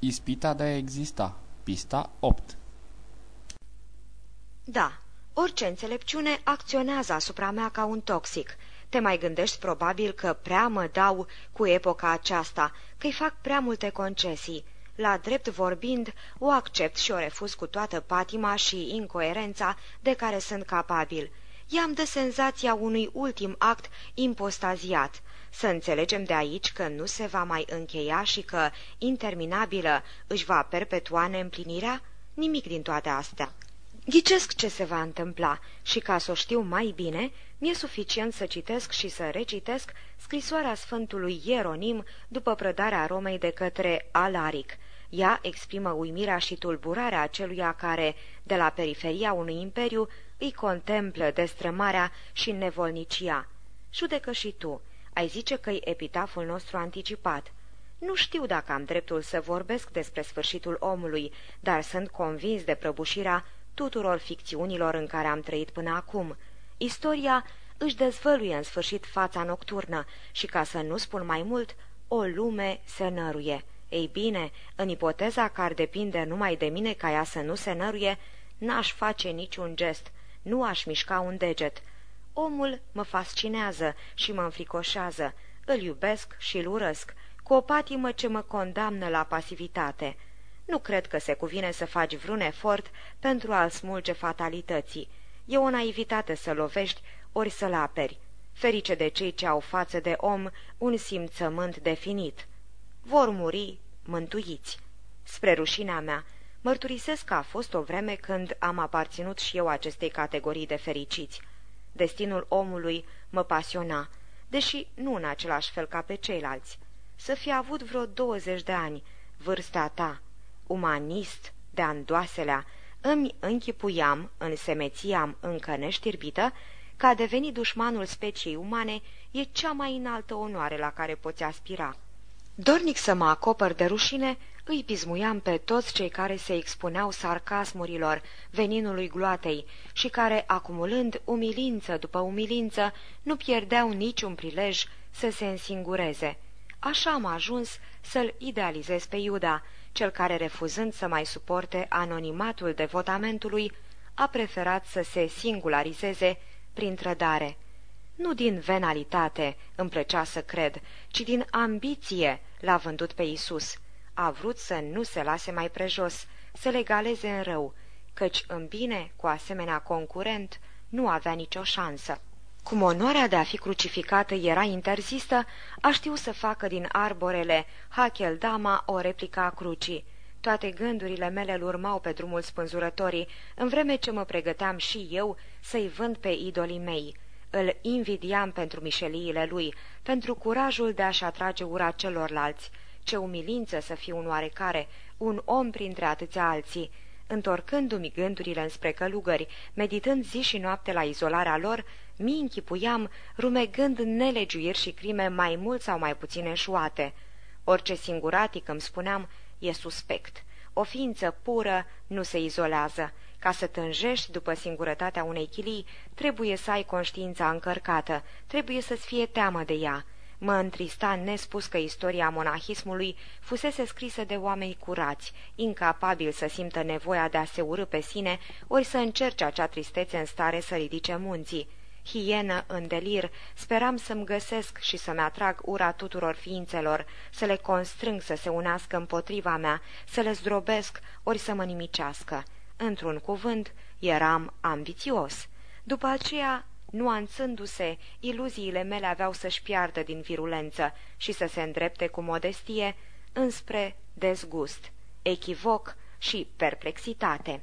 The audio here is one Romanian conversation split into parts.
Ispita de a exista. Pista 8 Da, orice înțelepciune acționează asupra mea ca un toxic. Te mai gândești probabil că prea mă dau cu epoca aceasta, că-i fac prea multe concesii. La drept vorbind, o accept și o refuz cu toată patima și incoerența de care sunt capabil. I-am de senzația unui ultim act impostaziat. Să înțelegem de aici că nu se va mai încheia și că, interminabilă, își va perpetua neîmplinirea? Nimic din toate astea. Ghicesc ce se va întâmpla și ca să o știu mai bine, mi-e suficient să citesc și să recitesc scrisoarea Sfântului Ieronim după prădarea Romei de către Alaric. Ea exprimă uimirea și tulburarea aceluia care, de la periferia unui imperiu, îi contemplă destrămarea și nevolnicia. Judecă și tu, ai zice că-i epitaful nostru anticipat. Nu știu dacă am dreptul să vorbesc despre sfârșitul omului, dar sunt convins de prăbușirea tuturor ficțiunilor în care am trăit până acum. Istoria își dezvăluie în sfârșit fața nocturnă și, ca să nu spun mai mult, o lume se năruie. Ei bine, în ipoteza că ar depinde numai de mine ca ea să nu se năruie, n-aș face niciun gest, nu aș mișca un deget. Omul mă fascinează și mă înfricoșează, îl iubesc și îl urăsc, cu o patimă ce mă condamnă la pasivitate. Nu cred că se cuvine să faci vreun efort pentru a-l smulge fatalității. E o naivitate să lovești ori să-l aperi. Ferice de cei ce au față de om un simțământ definit. Vor muri mântuiți. Spre rușinea mea, mărturisesc că a fost o vreme când am aparținut și eu acestei categorii de fericiți. Destinul omului mă pasiona, deși nu în același fel ca pe ceilalți. Să fi avut vreo douăzeci de ani, vârsta ta, umanist de andoaselea, îmi închipuiam, însemețiam încă neștirbită, că a deveni dușmanul speciei umane e cea mai înaltă onoare la care poți aspira. Dornic să mă acopăr de rușine, îi pismuiam pe toți cei care se expuneau sarcasmurilor, veninului gloatei și care, acumulând umilință după umilință, nu pierdeau niciun prilej să se însingureze. Așa am ajuns să-l idealizez pe Iuda, cel care, refuzând să mai suporte anonimatul devotamentului, a preferat să se singularizeze prin trădare. Nu din venalitate, îmi plăcea să cred, ci din ambiție l-a vândut pe Isus. A vrut să nu se lase mai prejos, să legaleze în rău, căci în bine, cu asemenea concurent, nu avea nicio șansă. Cum onoarea de a fi crucificată era interzisă, a știu să facă din arborele Hacheldama o replică a crucii. Toate gândurile mele îl urmau pe drumul spânzurătorii, în vreme ce mă pregăteam și eu să-i vând pe idolii mei. Îl invidiam pentru mișeliile lui, pentru curajul de a-și atrage ura celorlalți. Ce umilință să fiu un oarecare, un om printre atâția alții. Întorcându-mi gândurile înspre călugări, meditând zi și noapte la izolarea lor, mi închipuiam, rumegând nelegiuiri și crime mai mult sau mai puțin eșuate. Orice singuratic îmi spuneam, e suspect. O ființă pură nu se izolează. Ca să tânjești după singurătatea unei chilii, trebuie să ai conștiința încărcată, trebuie să-ți fie teamă de ea. Mă întrista nespus că istoria monahismului fusese scrisă de oameni curați, incapabili să simtă nevoia de a se urâ pe sine, ori să încerce acea tristețe în stare să ridice munții. Hienă în delir, speram să-mi găsesc și să-mi atrag ura tuturor ființelor, să le constrâng să se unească împotriva mea, să le zdrobesc, ori să mă nimicească. Într-un cuvânt, eram ambițios. După aceea, nuanțându-se, iluziile mele aveau să-și piardă din virulență și să se îndrepte cu modestie înspre dezgust, echivoc și perplexitate.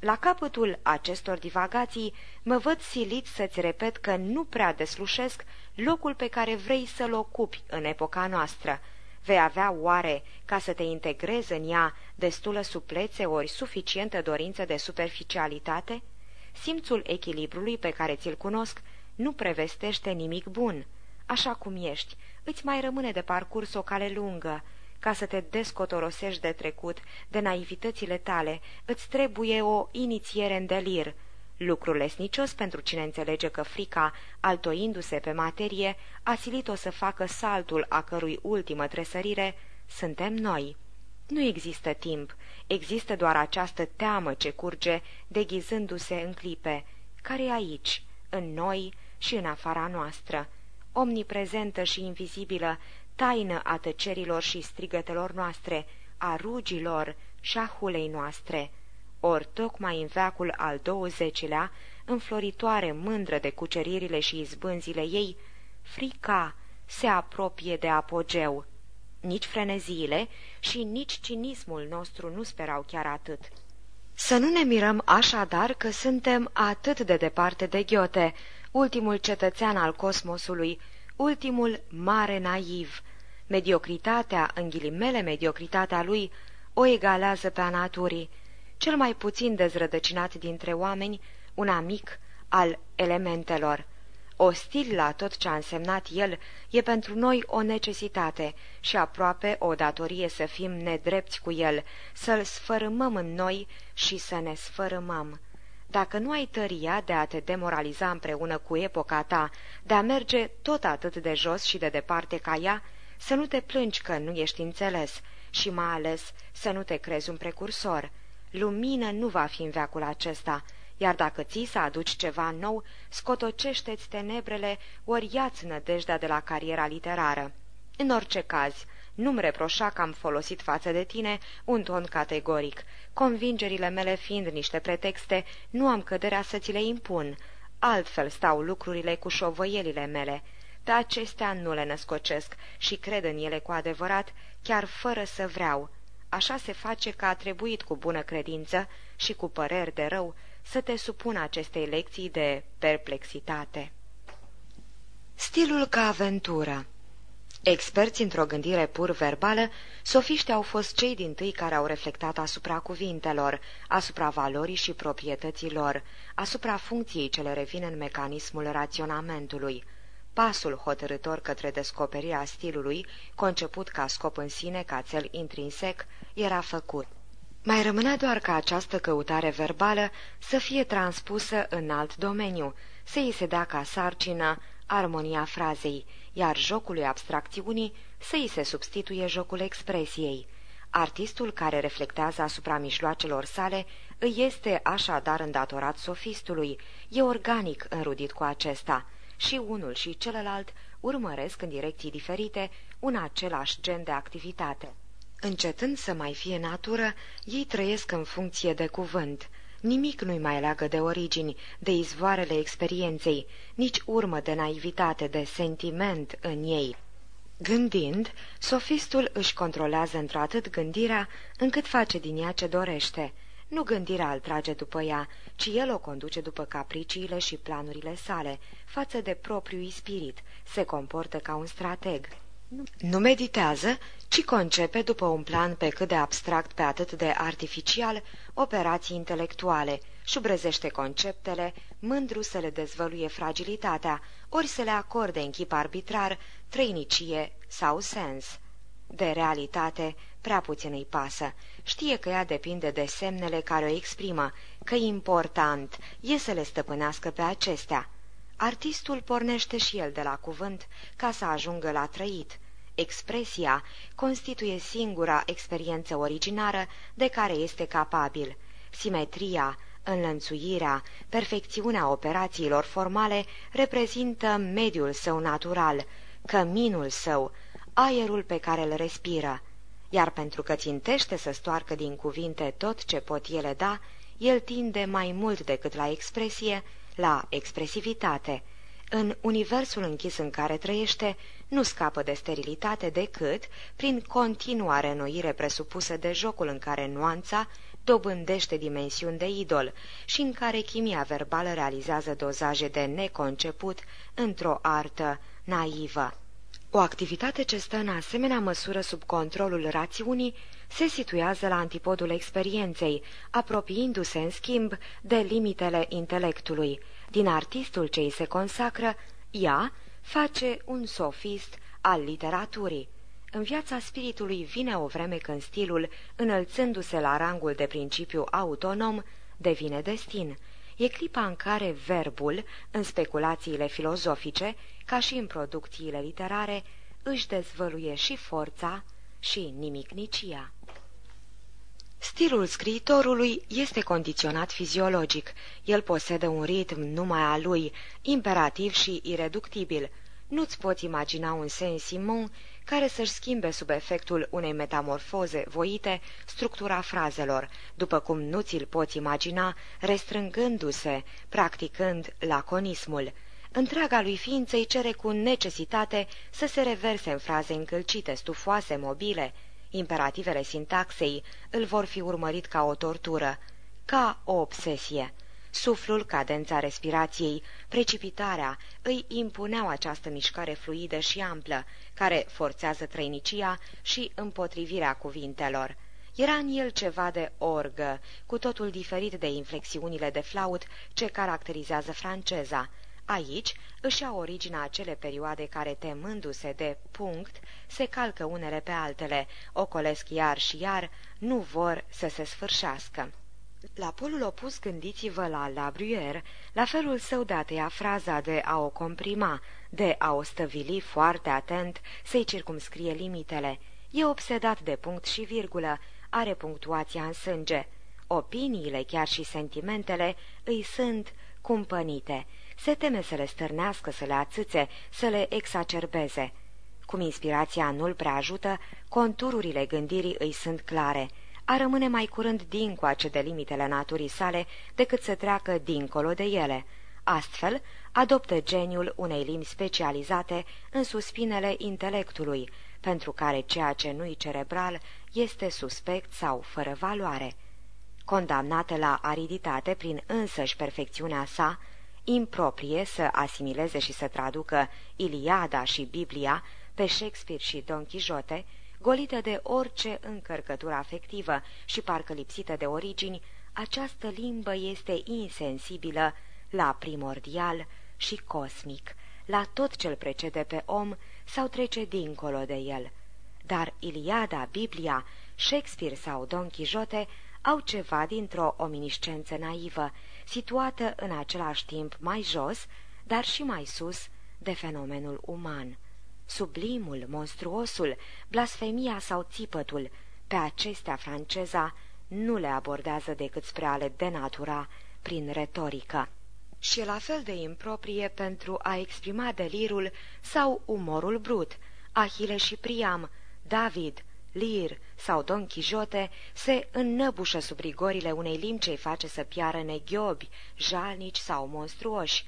La capătul acestor divagații mă văd silit să-ți repet că nu prea deslușesc locul pe care vrei să-l ocupi în epoca noastră. Vei avea oare, ca să te integrezi în ea, destulă suplețe ori suficientă dorință de superficialitate? Simțul echilibrului pe care ți-l cunosc nu prevestește nimic bun. Așa cum ești, îți mai rămâne de parcurs o cale lungă, ca să te descotorosești de trecut, de naivitățile tale, îți trebuie o inițiere în delir. Lucru lesnicios pentru cine înțelege că frica, altoindu-se pe materie, a silit-o să facă saltul a cărui ultimă tresărire suntem noi. Nu există timp, există doar această teamă ce curge, deghizându-se în clipe, care e aici, în noi și în afara noastră, omniprezentă și invizibilă, taină a tăcerilor și strigătelor noastre, a rugilor și a hulei noastre. Ori tocmai în veacul al douăzecilea, înfloritoare mândră de cuceririle și izbânzile ei, frica se apropie de apogeu. Nici freneziile și nici cinismul nostru nu sperau chiar atât. Să nu ne mirăm așadar că suntem atât de departe de Ghiote, ultimul cetățean al cosmosului, ultimul mare naiv. Mediocritatea, în ghilimele mediocritatea lui, o egalează pe a naturii. Cel mai puțin dezrădăcinat dintre oameni, un amic al elementelor. Ostil la tot ce a însemnat el, e pentru noi o necesitate și aproape o datorie să fim nedrepți cu el, să-l sfărâmăm în noi și să ne sfărâmăm. Dacă nu ai tăria de a te demoraliza împreună cu epoca ta, de a merge tot atât de jos și de departe ca ea, să nu te plângi că nu ești înțeles și mai ales să nu te crezi un precursor. Lumină nu va fi în veacul acesta, iar dacă ții să aduci ceva nou, scotocește-ți tenebrele ori ia-ți nădejdea de la cariera literară. În orice caz, nu-mi reproșa că am folosit față de tine un ton categoric. Convingerile mele fiind niște pretexte, nu am căderea să ți le impun. Altfel stau lucrurile cu șovăielile mele. Pe acestea nu le născocesc și cred în ele cu adevărat, chiar fără să vreau. Așa se face că a trebuit cu bună credință și cu păreri de rău să te supun acestei lecții de perplexitate. Stilul ca aventură Experți într-o gândire pur verbală, sofiștii au fost cei din tâi care au reflectat asupra cuvintelor, asupra valorii și proprietății lor, asupra funcției ce le revin în mecanismul raționamentului. Pasul hotărător către descoperirea stilului, conceput ca scop în sine, ca cel intrinsec, era făcut. Mai rămânea doar ca această căutare verbală să fie transpusă în alt domeniu, să îi se dea ca sarcină armonia frazei, iar jocului abstracțiunii să îi se substituie jocul expresiei. Artistul care reflectează asupra mijloacelor sale îi este așadar îndatorat sofistului, e organic înrudit cu acesta. Și unul și celălalt urmăresc în direcții diferite un același gen de activitate. Încetând să mai fie natură, ei trăiesc în funcție de cuvânt. Nimic nu-i mai leagă de origini, de izvoarele experienței, nici urmă de naivitate, de sentiment în ei. Gândind, sofistul își controlează într-atât gândirea, încât face din ea ce dorește. Nu gândirea îl trage după ea, ci el o conduce după capriciile și planurile sale, față de propriul spirit, se comportă ca un strateg. Nu meditează, ci concepe după un plan pe cât de abstract pe atât de artificial operații intelectuale, șubrezește conceptele, mândru să le dezvăluie fragilitatea, ori să le acorde în chip arbitrar, trăinicie sau sens. De realitate, prea puțin îi pasă. Știe că ea depinde de semnele care o exprimă, că important e să le stăpânească pe acestea. Artistul pornește și el de la cuvânt ca să ajungă la trăit. Expresia constituie singura experiență originară de care este capabil. Simetria, înlănțuirea, perfecțiunea operațiilor formale reprezintă mediul său natural, căminul său, aerul pe care îl respiră, iar pentru că țintește să stoarcă din cuvinte tot ce pot ele da, el tinde mai mult decât la expresie, la expresivitate. În universul închis în care trăiește, nu scapă de sterilitate decât prin continua renoire presupusă de jocul în care nuanța dobândește dimensiuni de idol și în care chimia verbală realizează dozaje de neconceput într-o artă naivă. O activitate ce stă în asemenea măsură sub controlul rațiunii se situează la antipodul experienței, apropiindu-se, în schimb, de limitele intelectului. Din artistul ce îi se consacră, ea face un sofist al literaturii. În viața spiritului vine o vreme când stilul, înălțându-se la rangul de principiu autonom, devine destin. E clipa în care verbul, în speculațiile filozofice, ca și în producțiile literare, își dezvăluie și forța și nimicnicia. Stilul scriitorului este condiționat fiziologic. El posedă un ritm numai a lui, imperativ și ireductibil. Nu-ți poți imagina un Saint-Simon care să-și schimbe sub efectul unei metamorfoze voite structura frazelor, după cum nu ți-l poți imagina restrângându-se, practicând laconismul. Întreaga lui ființă îi cere cu necesitate să se reverse în fraze încălcite, stufoase, mobile. Imperativele sintaxei îl vor fi urmărit ca o tortură, ca o obsesie. Suflul, cadența respirației, precipitarea îi impuneau această mișcare fluidă și amplă, care forțează trăinicia și împotrivirea cuvintelor. Era în el ceva de orgă, cu totul diferit de inflexiunile de flaut ce caracterizează franceza. Aici își au originea acele perioade care, temându-se de punct, se calcă unele pe altele, ocolesc iar și iar, nu vor să se sfârșească. La polul opus gândiți-vă la La Bruyère, la felul său de a tăia fraza, de a o comprima, de a o stăvili foarte atent, să-i circumscrie limitele. E obsedat de punct și virgulă, are punctuația în sânge. Opiniile, chiar și sentimentele, îi sunt cumpănite. Se teme să le stârnească, să le ațâțe, să le exacerbeze. Cum inspirația nu-l prea ajută, contururile gândirii îi sunt clare – a rămâne mai curând dincoace de limitele naturii sale decât să treacă dincolo de ele. Astfel, adoptă geniul unei limbi specializate în suspinele intelectului, pentru care ceea ce nu-i cerebral este suspect sau fără valoare. Condamnată la ariditate prin însăși perfecțiunea sa, improprie să asimileze și să traducă Iliada și Biblia pe Shakespeare și Don Quixote, golită de orice încărcătură afectivă și parcă lipsită de origini, această limbă este insensibilă la primordial și cosmic, la tot ce-l precede pe om sau trece dincolo de el. Dar Iliada, Biblia, Shakespeare sau Don Quixote au ceva dintr-o ominiscență naivă, situată în același timp mai jos, dar și mai sus de fenomenul uman sublimul, monstruosul, blasfemia sau țipătul, pe acestea franceza nu le abordează decât spre a le denatura prin retorică. Și e la fel de improprie pentru a exprima delirul sau umorul brut. Ahile și Priam, David, Lir sau Don Quixote se înnăbușă sub rigorile unei limbi ce face să piară neghiobi, jalnici sau monstruoși.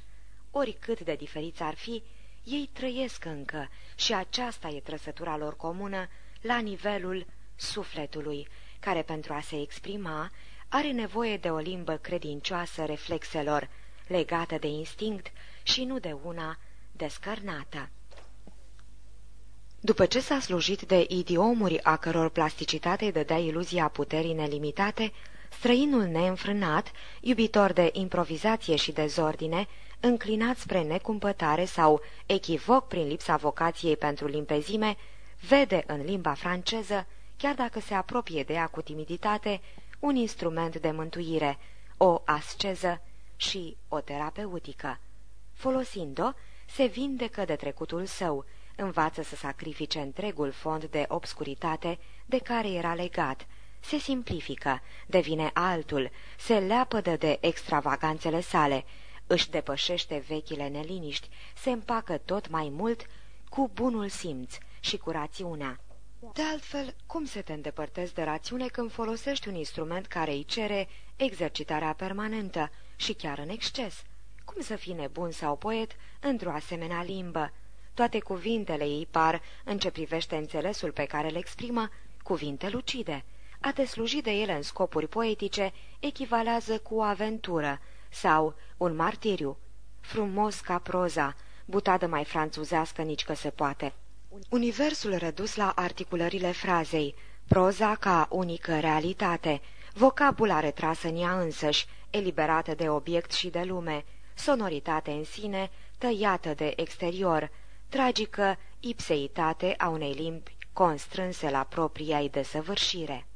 Oricât de diferiți ar fi, ei trăiesc încă și aceasta e trăsătura lor comună la nivelul sufletului, care pentru a se exprima are nevoie de o limbă credincioasă reflexelor, legată de instinct și nu de una descărnată. După ce s-a slujit de idiomuri a căror plasticitate îi dădea iluzia puterii nelimitate, străinul neînfrânat, iubitor de improvizație și dezordine, înclinat spre necumpătare sau echivoc prin lipsa vocației pentru limpezime, vede în limba franceză, chiar dacă se apropie de ea cu timiditate, un instrument de mântuire, o asceză și o terapeutică. Folosind-o, se vindecă de trecutul său, învață să sacrifice întregul fond de obscuritate de care era legat, se simplifică, devine altul, se leapădă de extravaganțele sale, își depășește vechile neliniști, se împacă tot mai mult cu bunul simț și cu rațiunea. De altfel, cum să te îndepărtezi de rațiune când folosești un instrument care îi cere exercitarea permanentă și chiar în exces? Cum să fii nebun sau poet într-o asemenea limbă? Toate cuvintele ei par, în ce privește înțelesul pe care le exprimă, cuvinte lucide. A te sluji de ele în scopuri poetice echivalează cu o aventură, sau un martiriu, frumos ca proza, butadă mai franțuzească nici că se poate. Universul redus la articulările frazei, proza ca unică realitate, vocabula retrasă în ea însăși, eliberată de obiect și de lume, sonoritate în sine, tăiată de exterior, tragică ipseitate a unei limbi constrânse la propria ei desăvârșire.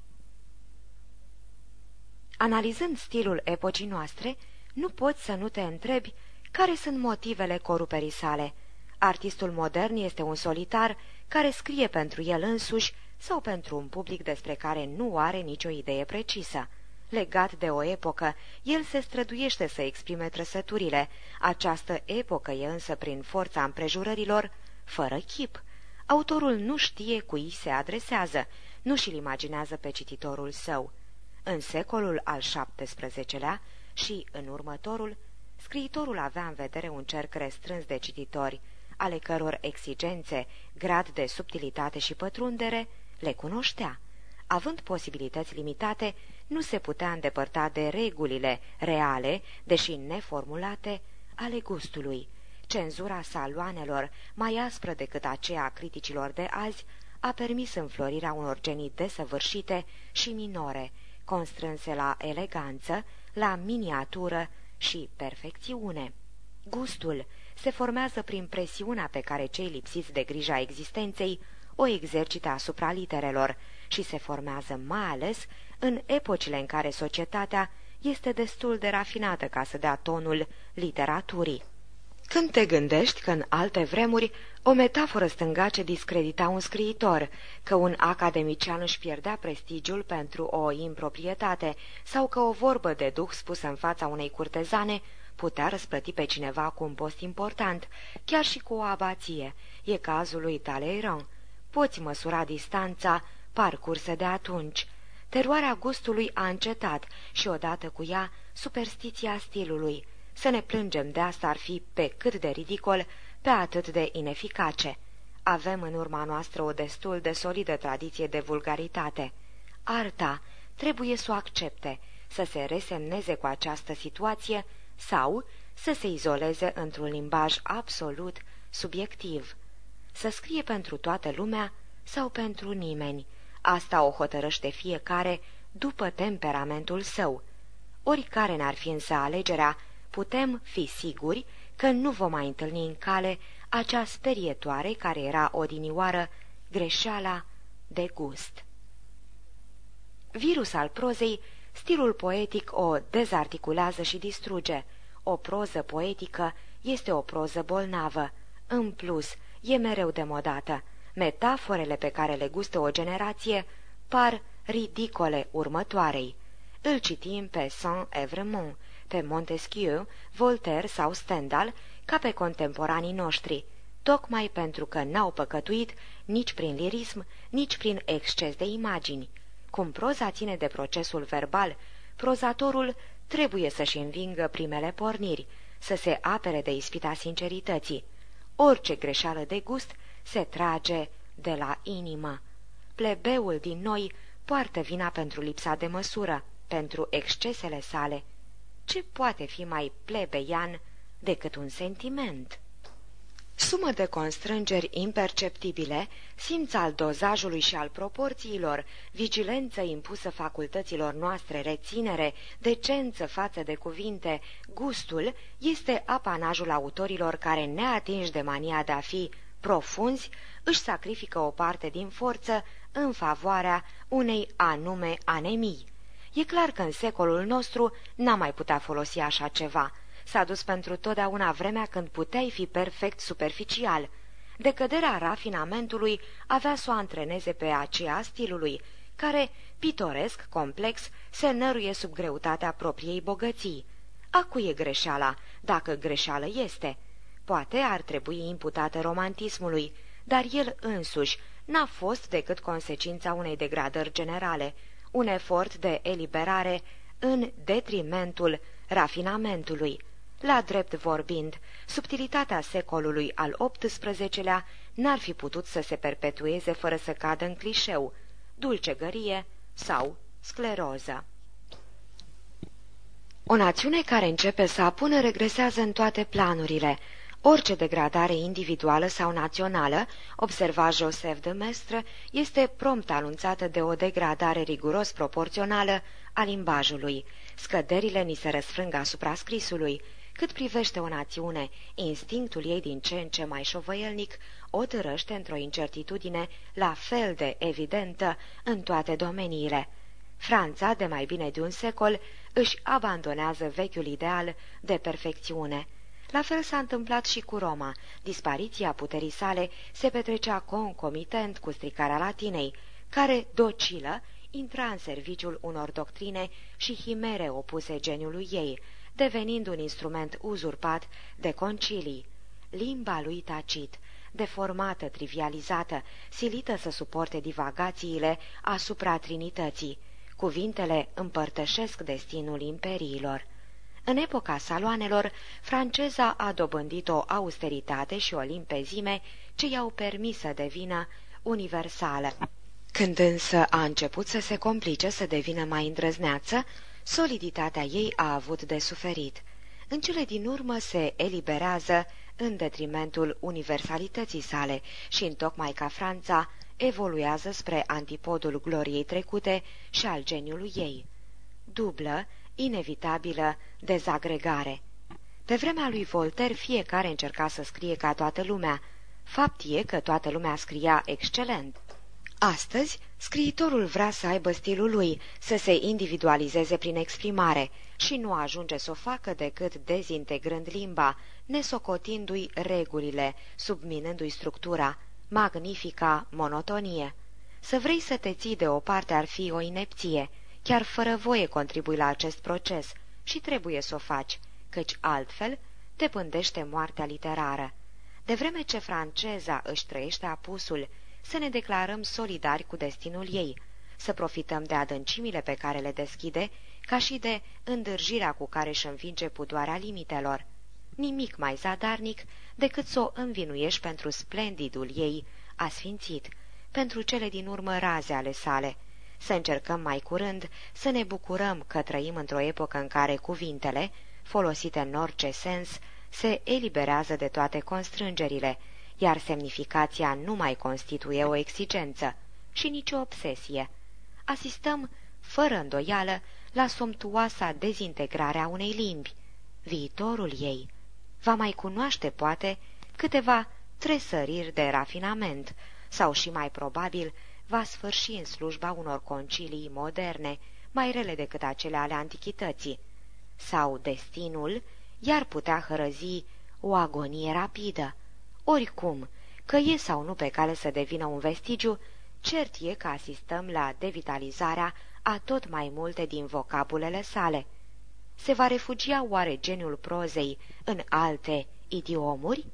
Analizând stilul epocii noastre, nu poți să nu te întrebi care sunt motivele coruperii sale. Artistul modern este un solitar care scrie pentru el însuși sau pentru un public despre care nu are nicio idee precisă. Legat de o epocă, el se străduiește să exprime trăsăturile. Această epocă e însă prin forța împrejurărilor fără chip. Autorul nu știe cui se adresează, nu și-l imaginează pe cititorul său. În secolul al XVII-lea și în următorul, scriitorul avea în vedere un cerc restrâns de cititori, ale căror exigențe, grad de subtilitate și pătrundere, le cunoștea. Având posibilități limitate, nu se putea îndepărta de regulile reale, deși neformulate, ale gustului. Cenzura saloanelor, mai aspră decât aceea a criticilor de azi, a permis înflorirea unor genii desăvârșite și minore, constrânse la eleganță, la miniatură și perfecțiune. Gustul se formează prin presiunea pe care cei lipsiți de grija existenței o exercită asupra literelor și se formează mai ales în epocile în care societatea este destul de rafinată ca să dea tonul literaturii. Când te gândești că în alte vremuri o metaforă stângace discredita un scriitor, că un academician își pierdea prestigiul pentru o improprietate sau că o vorbă de duh spusă în fața unei curtezane putea răsplăti pe cineva cu un post important, chiar și cu o abație. E cazul lui Talleyrand. Poți măsura distanța parcursă de atunci. Teroarea gustului a încetat și odată cu ea superstiția stilului. Să ne plângem de asta ar fi pe cât de ridicol, pe atât de ineficace. Avem în urma noastră o destul de solidă tradiție de vulgaritate. Arta trebuie să o accepte, să se resemneze cu această situație sau să se izoleze într-un limbaj absolut subiectiv. Să scrie pentru toată lumea sau pentru nimeni. Asta o hotărăște fiecare după temperamentul său. Oricare n-ar fi însă alegerea, putem fi siguri că nu vom mai întâlni în cale acea sperietoare care era odinioară greșeala de gust. Virus al prozei, stilul poetic o dezarticulează și distruge. O proză poetică este o proză bolnavă. În plus, e mereu demodată. Metaforele pe care le gustă o generație par ridicole următoarei. Îl citim pe Saint-Evremont, pe Montesquieu, Voltaire sau Stendhal, ca pe contemporanii noștri, tocmai pentru că n-au păcătuit nici prin lirism, nici prin exces de imagini. Cum proza ține de procesul verbal, prozatorul trebuie să-și învingă primele porniri, să se apere de ispita sincerității. Orice greșeală de gust se trage de la inimă. Plebeul din noi poartă vina pentru lipsa de măsură, pentru excesele sale. Ce poate fi mai plebeian decât un sentiment? Sumă de constrângeri imperceptibile, simț al dozajului și al proporțiilor, vigilență impusă facultăților noastre, reținere, decență față de cuvinte, gustul, este apanajul autorilor care, neatinși de mania de a fi profunzi, își sacrifică o parte din forță în favoarea unei anume anemii. E clar că în secolul nostru n-am mai putea folosi așa ceva. S-a dus pentru totdeauna vremea când puteai fi perfect superficial. Decăderea rafinamentului avea să o antreneze pe aceea stilului, care, pitoresc, complex, se năruie sub greutatea propriei bogății. A cui e greșeala, dacă greșeală este? Poate ar trebui imputată romantismului, dar el însuși n-a fost decât consecința unei degradări generale, un efort de eliberare în detrimentul rafinamentului. La drept vorbind, subtilitatea secolului al XVIII-lea n-ar fi putut să se perpetueze fără să cadă în clișeu, dulcegărie sau scleroză. O națiune care începe să apună regresează în toate planurile, Orice degradare individuală sau națională, observa Joseph de Mestre, este prompt anunțată de o degradare riguros proporțională a limbajului. Scăderile ni se răsfrâng asupra scrisului. Cât privește o națiune, instinctul ei din ce în ce mai șovăielnic o târăște într-o incertitudine la fel de evidentă în toate domeniile. Franța, de mai bine de un secol, își abandonează vechiul ideal de perfecțiune. La fel s-a întâmplat și cu Roma. Dispariția puterii sale se petrecea concomitent cu stricarea latinei. care, docilă, intra în serviciul unor doctrine și himere opuse geniului ei, devenind un instrument uzurpat de concilii. Limba lui tacit, deformată, trivializată, silită să suporte divagațiile asupra trinității. Cuvintele împărtășesc destinul imperiilor. În epoca saloanelor, franceza a dobândit o austeritate și o limpezime ce i-au permis să devină universală. Când însă a început să se complice, să devină mai îndrăzneață, soliditatea ei a avut de suferit. În cele din urmă se eliberează în detrimentul universalității sale și, întocmai ca Franța, evoluează spre antipodul gloriei trecute și al geniului ei. Dublă, inevitabilă dezagregare. Pe vremea lui Voltaire fiecare încerca să scrie ca toată lumea. Fapt e că toată lumea scria excelent. Astăzi, scriitorul vrea să aibă stilul lui, să se individualizeze prin exprimare și nu ajunge să o facă decât dezintegrând limba, nesocotindu-i regulile, subminându-i structura, magnifica monotonie. Să vrei să te ții de o parte ar fi o inepție, chiar fără voie contribui la acest proces și trebuie să o faci, căci altfel te pândește moartea literară. De vreme ce franceza își trăiește apusul, să ne declarăm solidari cu destinul ei, să profităm de adâncimile pe care le deschide, ca și de îndârjirea cu care își învinge pudoarea limitelor. Nimic mai zadarnic decât să o învinuiești pentru splendidul ei asfințit, pentru cele din urmă raze ale sale, să încercăm mai curând să ne bucurăm că trăim într-o epocă în care cuvintele, folosite în orice sens, se eliberează de toate constrângerile, iar semnificația nu mai constituie o exigență și nicio obsesie. Asistăm, fără îndoială, la somptuoasa dezintegrare a unei limbi. Viitorul ei va mai cunoaște, poate, câteva tresăriri de rafinament, sau și mai probabil va sfârși în slujba unor concilii moderne, mai rele decât acele ale antichității, sau destinul iar putea hărăzi o agonie rapidă. Oricum, că e sau nu pe cale să devină un vestigiu, cert e că asistăm la devitalizarea a tot mai multe din vocabulele sale. Se va refugia oare geniul prozei în alte idiomuri?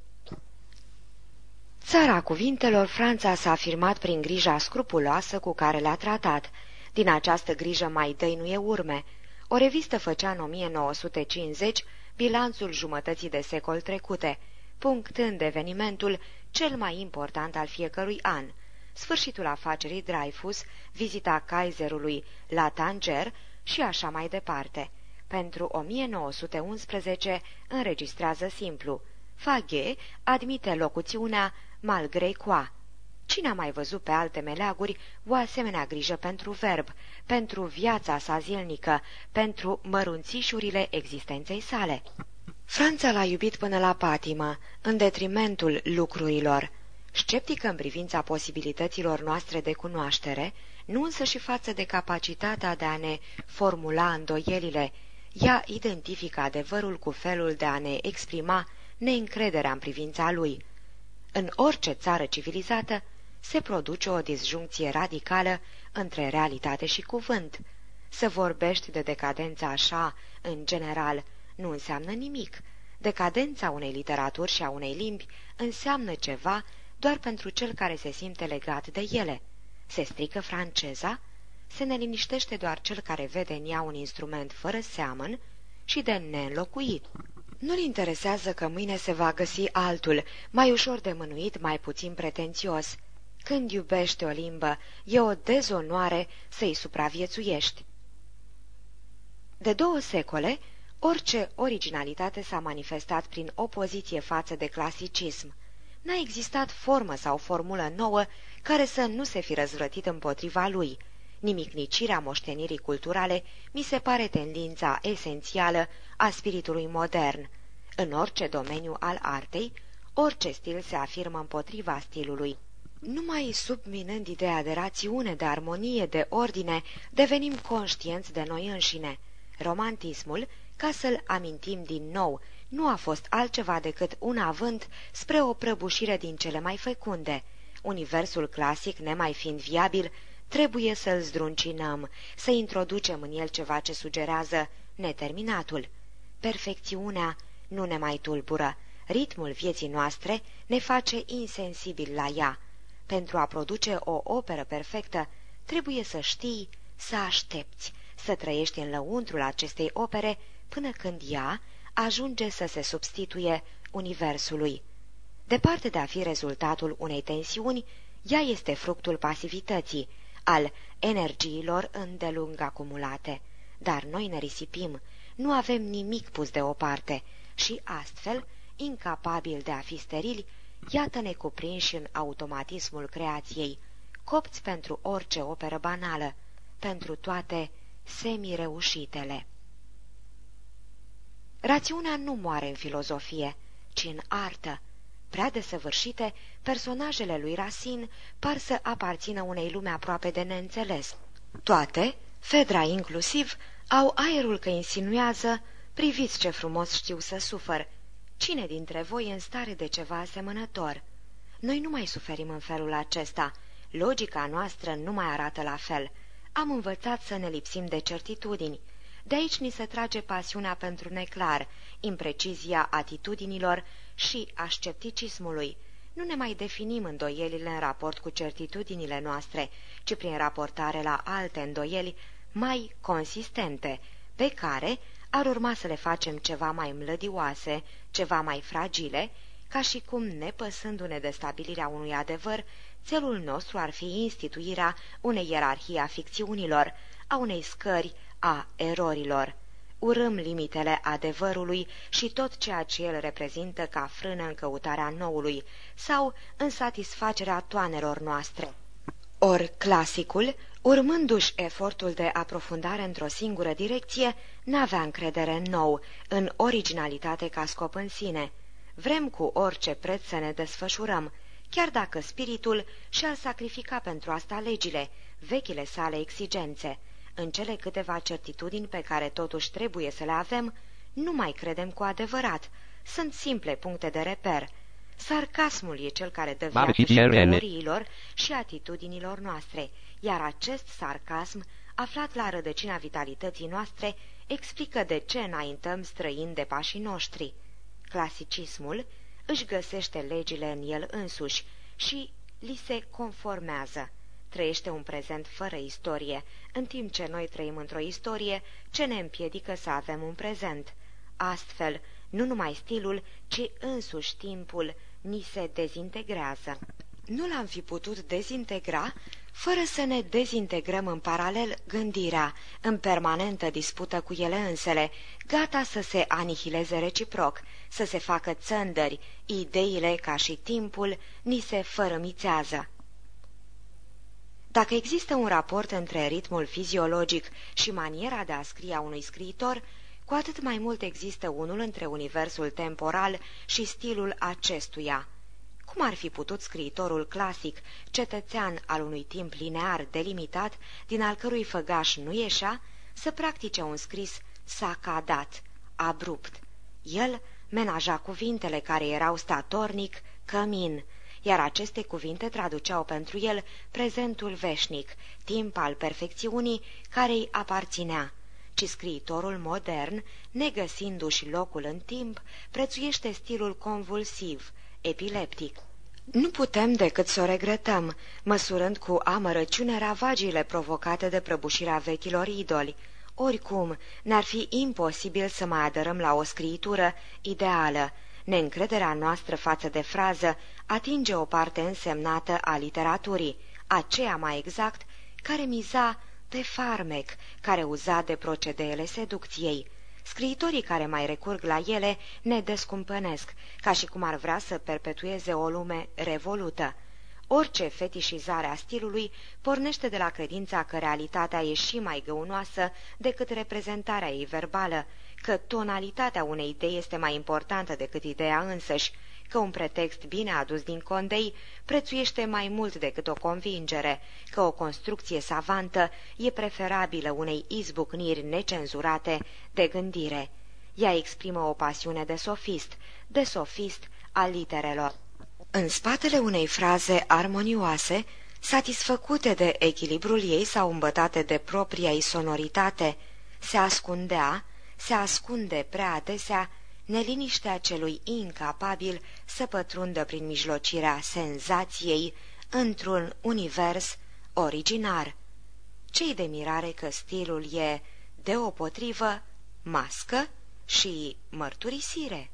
Țara cuvintelor, Franța s-a afirmat prin grija scrupuloasă cu care le-a tratat. Din această grijă mai dăinuie urme. O revistă făcea în 1950 bilanțul jumătății de secol trecute, punctând evenimentul cel mai important al fiecărui an, sfârșitul afacerii Dreyfus, vizita Kaiserului la Tanger și așa mai departe. Pentru 1911 înregistrează simplu. Faghe admite locuțiunea malgré qua. Cine a mai văzut pe alte meleaguri o asemenea grijă pentru verb, pentru viața sa zilnică, pentru mărunțișurile existenței sale? Franța l-a iubit până la patimă, în detrimentul lucrurilor. Sceptică în privința posibilităților noastre de cunoaștere, nu însă și față de capacitatea de a ne formula îndoielile, ea identifică adevărul cu felul de a ne exprima neîncrederea în privința lui. În orice țară civilizată se produce o disjuncție radicală între realitate și cuvânt. Să vorbești de decadența așa, în general, nu înseamnă nimic. Decadența unei literaturi și a unei limbi înseamnă ceva doar pentru cel care se simte legat de ele. Se strică franceza, se neliniștește doar cel care vede în ea un instrument fără seamăn și de neînlocuit. Nu-l interesează că mâine se va găsi altul, mai ușor de mânuit, mai puțin pretențios. Când iubești o limbă, e o dezonoare să-i supraviețuiești. De două secole, orice originalitate s-a manifestat prin opoziție față de clasicism. N-a existat formă sau formulă nouă care să nu se fi răzvrătit împotriva lui. Nimicnicirea moștenirii culturale mi se pare tendința esențială a spiritului modern. În orice domeniu al artei, orice stil se afirmă împotriva stilului. Numai subminând ideea de rațiune, de armonie, de ordine, devenim conștienți de noi înșine. Romantismul, ca să-l amintim din nou, nu a fost altceva decât un avânt spre o prăbușire din cele mai fecunde. Universul clasic, nemai fiind viabil, trebuie să-l zdruncinăm, să introducem în el ceva ce sugerează neterminatul. Perfecțiunea nu ne mai tulbură. Ritmul vieții noastre ne face insensibil la ea. Pentru a produce o operă perfectă, trebuie să știi, să aștepți, să trăiești în lăuntrul acestei opere până când ea ajunge să se substituie universului. Departe de a fi rezultatul unei tensiuni, ea este fructul pasivității, al energiilor îndelung acumulate. Dar noi ne risipim, nu avem nimic pus deoparte și astfel, incapabil de a fi sterili, iată-ne cuprinși în automatismul creației, copți pentru orice operă banală, pentru toate semi-reușitele. Rațiunea nu moare în filozofie, ci în artă. Prea desăvârșite, personajele lui Racine par să aparțină unei lume aproape de neînțeles. Toate, Fedra inclusiv, au aerul că insinuează, priviți ce frumos știu să sufăr. Cine dintre voi e în stare de ceva asemănător? Noi nu mai suferim în felul acesta. Logica noastră nu mai arată la fel. Am învățat să ne lipsim de certitudini. De aici ni se trage pasiunea pentru neclar, imprecizia atitudinilor și a scepticismului. Nu ne mai definim îndoielile în raport cu certitudinile noastre, ci prin raportare la alte îndoieli mai consistente, pe care ar urma să le facem ceva mai mlădioase, ceva mai fragile, ca și cum, nepăsându-ne de stabilirea unui adevăr, țelul nostru ar fi instituirea unei ierarhii a ficțiunilor, a unei scări a erorilor. Urâm limitele adevărului și tot ceea ce el reprezintă ca frână în căutarea noului sau în satisfacerea toanelor noastre. Or, clasicul, urmându-și efortul de aprofundare într-o singură direcție, n-avea încredere în nou, în originalitate ca scop în sine. Vrem cu orice preț să ne desfășurăm, chiar dacă spiritul și-ar sacrifica pentru asta legile, vechile sale exigențe. În cele câteva certitudini pe care totuși trebuie să le avem, nu mai credem cu adevărat. Sunt simple puncte de reper. Sarcasmul e cel care dă viață și teoriilor și atitudinilor noastre, iar acest sarcasm, aflat la rădăcina vitalității noastre, explică de ce înaintăm străini de pașii noștri. Clasicismul își găsește legile în el însuși și li se conformează trăiește un prezent fără istorie, în timp ce noi trăim într-o istorie ce ne împiedică să avem un prezent. Astfel, nu numai stilul, ci însuși timpul ni se dezintegrează. Nu l-am fi putut dezintegra fără să ne dezintegrăm în paralel gândirea, în permanentă dispută cu ele însele, gata să se anihileze reciproc, să se facă țăndări, ideile ca și timpul ni se fărămițează. Dacă există un raport între ritmul fiziologic și maniera de a scrie a unui scriitor, cu atât mai mult există unul între universul temporal și stilul acestuia. Cum ar fi putut scriitorul clasic, cetățean al unui timp linear delimitat, din al cărui făgaș nu ieșea, să practice un scris sacadat, abrupt? El menaja cuvintele care erau statornic, cămin, iar aceste cuvinte traduceau pentru el prezentul veșnic, timp al perfecțiunii care îi aparținea, ci scriitorul modern, negăsindu-și locul în timp, prețuiește stilul convulsiv, epileptic. Nu putem decât să o regretăm, măsurând cu amărăciune ravagiile provocate de prăbușirea vechilor idoli. Oricum, n-ar fi imposibil să mai adărăm la o scriitură ideală, Neîncrederea noastră față de frază atinge o parte însemnată a literaturii, aceea mai exact, care miza pe farmec, care uza de procedeele seducției. Scriitorii care mai recurg la ele ne descumpănesc, ca și cum ar vrea să perpetueze o lume revolută. Orice fetișizare a stilului pornește de la credința că realitatea e și mai găunoasă decât reprezentarea ei verbală, că tonalitatea unei idei este mai importantă decât ideea însăși, că un pretext bine adus din condei prețuiește mai mult decât o convingere, că o construcție savantă e preferabilă unei izbucniri necenzurate de gândire. Ea exprimă o pasiune de sofist, de sofist al literelor. În spatele unei fraze armonioase satisfăcute de echilibrul ei sau îmbătate de propria ei sonoritate, se ascundea, se ascunde prea adesea neliniștea celui incapabil să pătrundă prin mijlocirea senzației într-un univers originar. Cei de mirare că stilul e, deopotrivă, mască și mărturisire.